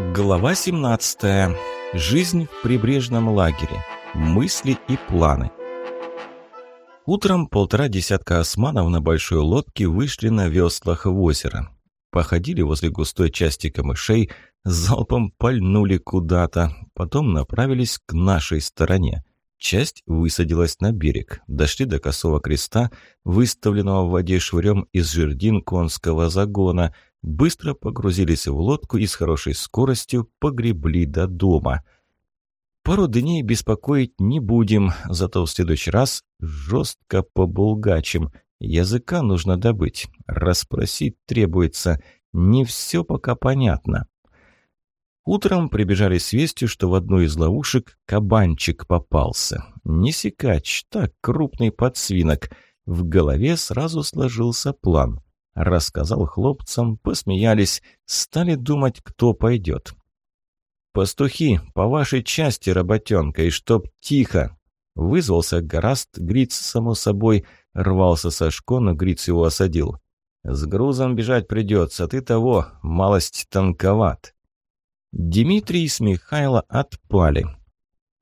Глава 17. Жизнь в прибрежном лагере. Мысли и планы. Утром полтора десятка османов на большой лодке вышли на веслах в озеро. Походили возле густой части камышей, залпом пальнули куда-то, потом направились к нашей стороне. Часть высадилась на берег, дошли до косого креста, выставленного в воде швырем из жердин конского загона – быстро погрузились в лодку и с хорошей скоростью погребли до дома. Пару дней беспокоить не будем, зато в следующий раз жестко побулгачим. Языка нужно добыть, расспросить требуется. Не все пока понятно. Утром прибежали с вестью, что в одну из ловушек кабанчик попался. Не сикач, так, крупный подсвинок. В голове сразу сложился план – Рассказал хлопцам, посмеялись, стали думать, кто пойдет. «Пастухи, по вашей части, работенка, и чтоб тихо!» Вызвался Гораст, Гриц, само собой, рвался Сашко, но Гриц его осадил. «С грузом бежать придется, ты того, малость танковат». Дмитрий с Михайло отпали.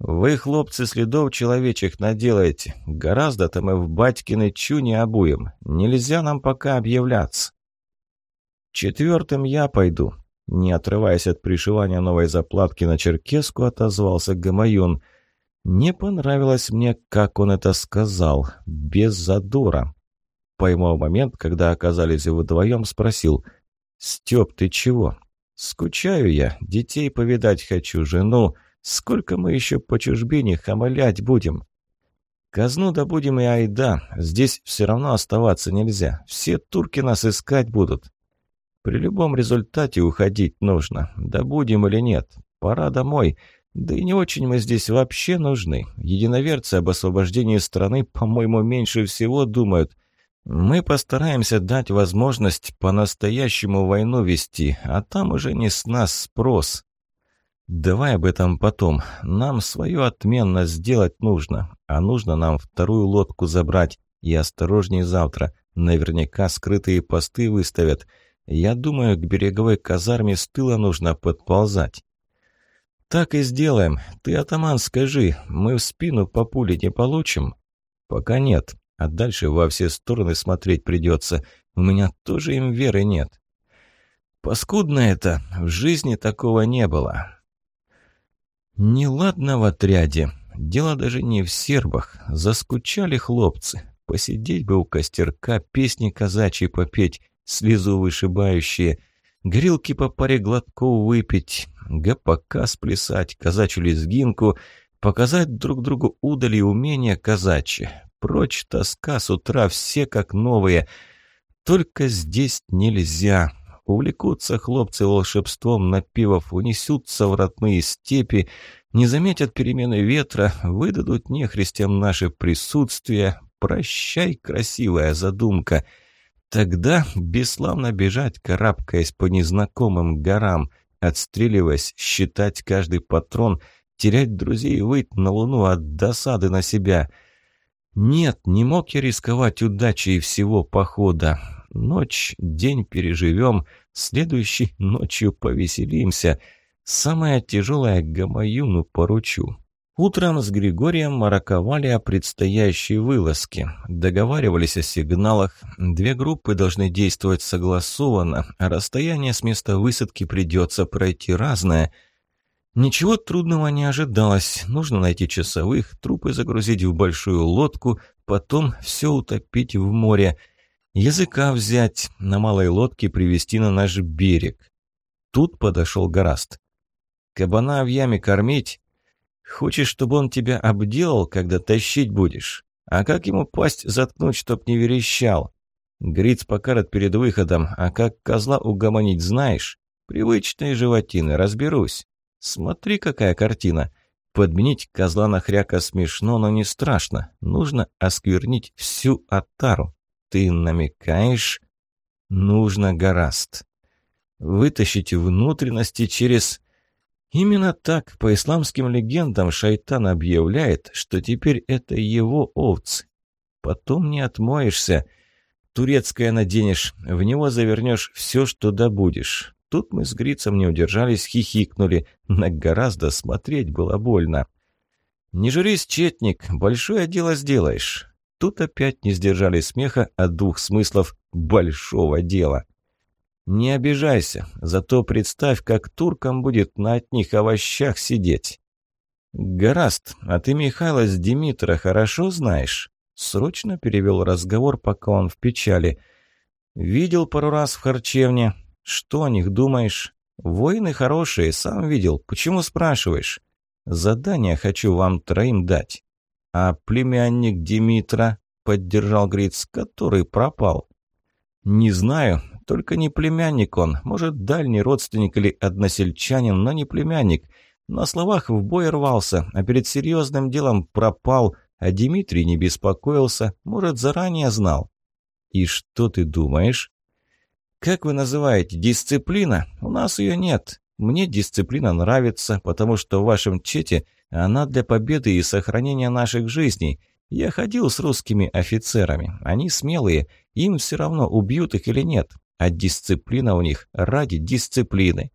«Вы, хлопцы, следов человечих наделаете. Гораздо-то мы в батькины чуни обуем. Нельзя нам пока объявляться». «Четвертым я пойду», — не отрываясь от пришивания новой заплатки на черкеску, отозвался Гамаюн. «Не понравилось мне, как он это сказал, без задора». Поймал момент, когда оказались вдвоем, спросил. «Степ, ты чего?» «Скучаю я, детей повидать хочу, жену». Сколько мы еще по чужбине хамалять будем? Казну добудем и айда. Здесь все равно оставаться нельзя. Все турки нас искать будут. При любом результате уходить нужно. Добудем или нет. Пора домой. Да и не очень мы здесь вообще нужны. Единоверцы об освобождении страны, по-моему, меньше всего думают. Мы постараемся дать возможность по-настоящему войну вести, а там уже не с нас спрос. «Давай об этом потом. Нам свое отменно сделать нужно. А нужно нам вторую лодку забрать. И осторожней завтра. Наверняка скрытые посты выставят. Я думаю, к береговой казарме с тыла нужно подползать». «Так и сделаем. Ты, атаман, скажи, мы в спину по пуле не получим?» «Пока нет. А дальше во все стороны смотреть придется. У меня тоже им веры нет». «Паскудно это. В жизни такого не было». Неладно в отряде. Дело даже не в сербах. Заскучали хлопцы. Посидеть бы у костерка, песни казачьи попеть, слезу вышибающие, грилки по паре глотков выпить, ГПК сплясать, казачью лезгинку, показать друг другу удали и умения казачьи. Прочь тоска с утра, все как новые. Только здесь нельзя. Увлекутся хлопцы волшебством напивов, унесутся в родные степи, не заметят перемены ветра, выдадут нехристям наше присутствие. Прощай, красивая задумка. Тогда бесславно бежать, карабкаясь по незнакомым горам, отстреливаясь, считать каждый патрон, терять друзей и выйти на луну от досады на себя. Нет, не мог я рисковать удачей всего похода. Ночь, день переживем, следующей ночью повеселимся. Самое тяжелое Гамаюну поручу. Утром с Григорием мараковали о предстоящей вылазке. Договаривались о сигналах. Две группы должны действовать согласованно, расстояние с места высадки придется пройти разное. Ничего трудного не ожидалось. Нужно найти часовых, трупы загрузить в большую лодку, потом все утопить в море – Языка взять, на малой лодке привести на наш берег. Тут подошел Гораст. Кабана в яме кормить? Хочешь, чтобы он тебя обделал, когда тащить будешь? А как ему пасть заткнуть, чтоб не верещал? Гриц покарат перед выходом, а как козла угомонить знаешь? Привычные животины, разберусь. Смотри, какая картина. Подменить козла на хряка смешно, но не страшно. Нужно осквернить всю отару. «Ты намекаешь?» «Нужно гораст. Вытащить внутренности через...» Именно так, по исламским легендам, шайтан объявляет, что теперь это его овцы. Потом не отмоешься. Турецкое наденешь, в него завернешь все, что добудешь. Тут мы с Грицем не удержались, хихикнули. На гораздо смотреть было больно. «Не журись, четник, большое дело сделаешь». Тут опять не сдержали смеха от двух смыслов «большого дела». «Не обижайся, зато представь, как туркам будет на одних овощах сидеть». «Гораст, а ты Михайла с Димитра хорошо знаешь?» Срочно перевел разговор, пока он в печали. «Видел пару раз в харчевне. Что о них думаешь? Воины хорошие, сам видел. Почему спрашиваешь? Задание хочу вам троим дать. А племянник Димитра, поддержал Гриц, который пропал. Не знаю, только не племянник он. Может, дальний родственник или односельчанин, но не племянник. На словах в бой рвался, а перед серьезным делом пропал, а Дмитрий не беспокоился, может, заранее знал. «И что ты думаешь?» «Как вы называете, дисциплина? У нас ее нет. Мне дисциплина нравится, потому что в вашем чете она для победы и сохранения наших жизней. Я ходил с русскими офицерами. Они смелые, им все равно, убьют их или нет. А дисциплина у них ради дисциплины.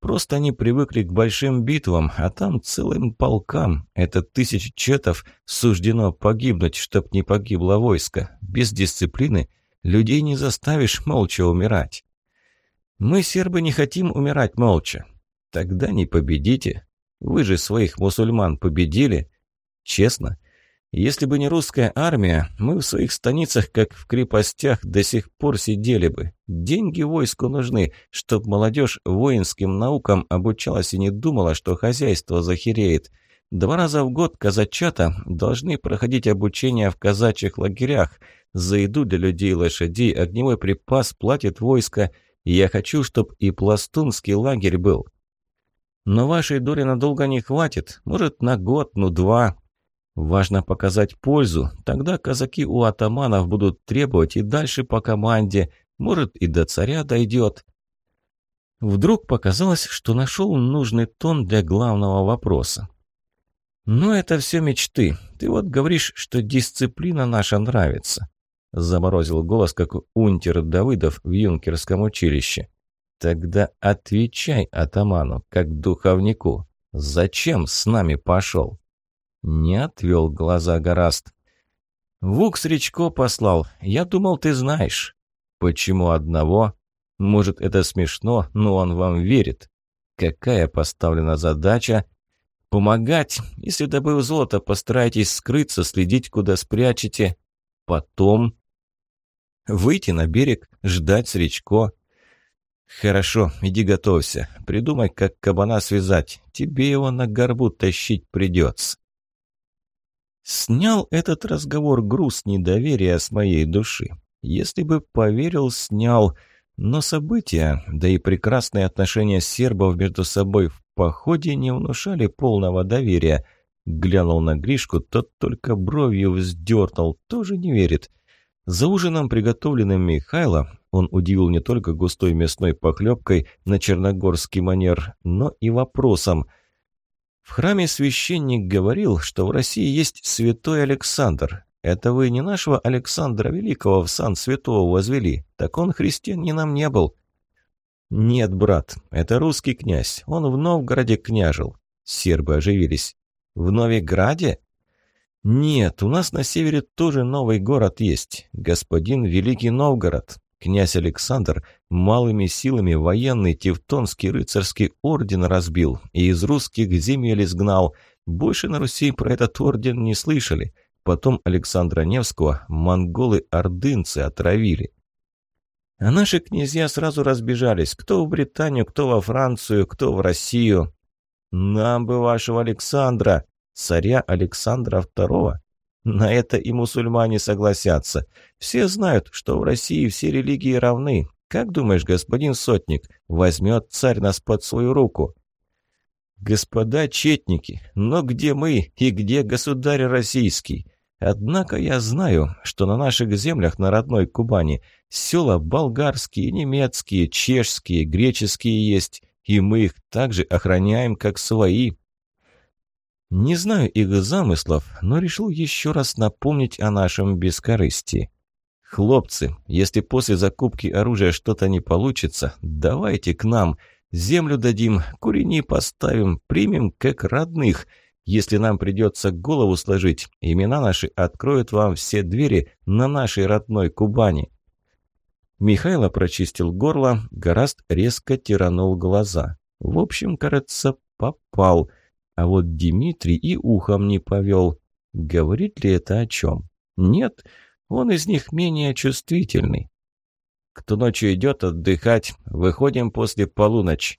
Просто они привыкли к большим битвам, а там целым полкам, это тысяч четов, суждено погибнуть, чтоб не погибло войско. Без дисциплины – Людей не заставишь молча умирать. Мы, сербы, не хотим умирать молча. Тогда не победите. Вы же своих мусульман победили. Честно, если бы не русская армия, мы в своих станицах, как в крепостях, до сих пор сидели бы. Деньги войску нужны, чтобы молодежь воинским наукам обучалась и не думала, что хозяйство захереет. Два раза в год казачата должны проходить обучение в казачьих лагерях – за еду для людей и лошадей огневой припас платит войско, я хочу, чтобы и пластунский лагерь был. Но вашей доли надолго не хватит, может, на год, ну два. Важно показать пользу, тогда казаки у атаманов будут требовать и дальше по команде, может, и до царя дойдет. Вдруг показалось, что нашел нужный тон для главного вопроса. «Ну, это все мечты. Ты вот говоришь, что дисциплина наша нравится. Заморозил голос, как унтер Давыдов в юнкерском училище. Тогда отвечай атаману, как духовнику. Зачем с нами пошел? Не отвел глаза Гораст. Вук Сречко послал. Я думал, ты знаешь. Почему одного? Может, это смешно, но он вам верит. Какая поставлена задача? Помогать. Если добыв золото, постарайтесь скрыться, следить, куда спрячете. Потом Выйти на берег, ждать Сречко. Хорошо, иди готовься. Придумай, как кабана связать. Тебе его на горбу тащить придется. Снял этот разговор груз недоверия с моей души. Если бы поверил, снял. Но события, да и прекрасные отношения сербов между собой в походе не внушали полного доверия. Глянул на Гришку, тот только бровью вздернул, тоже не верит. — за ужином, приготовленным Михайло, он удивил не только густой мясной похлебкой на черногорский манер, но и вопросом. В храме священник говорил, что в России есть святой Александр. Это вы не нашего Александра Великого в сан святого возвели? Так он христианином не был. Нет, брат, это русский князь. Он в Новгороде княжил. Сербы оживились. В Новиграде? «Нет, у нас на севере тоже новый город есть. Господин Великий Новгород. Князь Александр малыми силами военный Тевтонский рыцарский орден разбил и из русских земель изгнал. Больше на Руси про этот орден не слышали. Потом Александра Невского монголы-ордынцы отравили». А наши князья сразу разбежались, кто в Британию, кто во Францию, кто в Россию. «Нам бы вашего Александра!» Царя Александра II? На это и мусульмане согласятся. Все знают, что в России все религии равны. Как думаешь, господин Сотник, возьмет царь нас под свою руку? Господа четники, но где мы и где государь российский? Однако я знаю, что на наших землях на родной Кубани села болгарские, немецкие, чешские, греческие есть, и мы их также охраняем, как свои. Не знаю их замыслов, но решил еще раз напомнить о нашем бескорыстии. Хлопцы, если после закупки оружия что-то не получится, давайте к нам. Землю дадим, курени поставим, примем как родных. Если нам придется голову сложить, имена наши откроют вам все двери на нашей родной Кубани». Михайло прочистил горло, Гораст резко тиранул глаза. В общем, кажется, попал. А вот Дмитрий и ухом не повел. Говорит ли это о чем? Нет, он из них менее чувствительный. Кто ночью идет отдыхать, выходим после полуночи.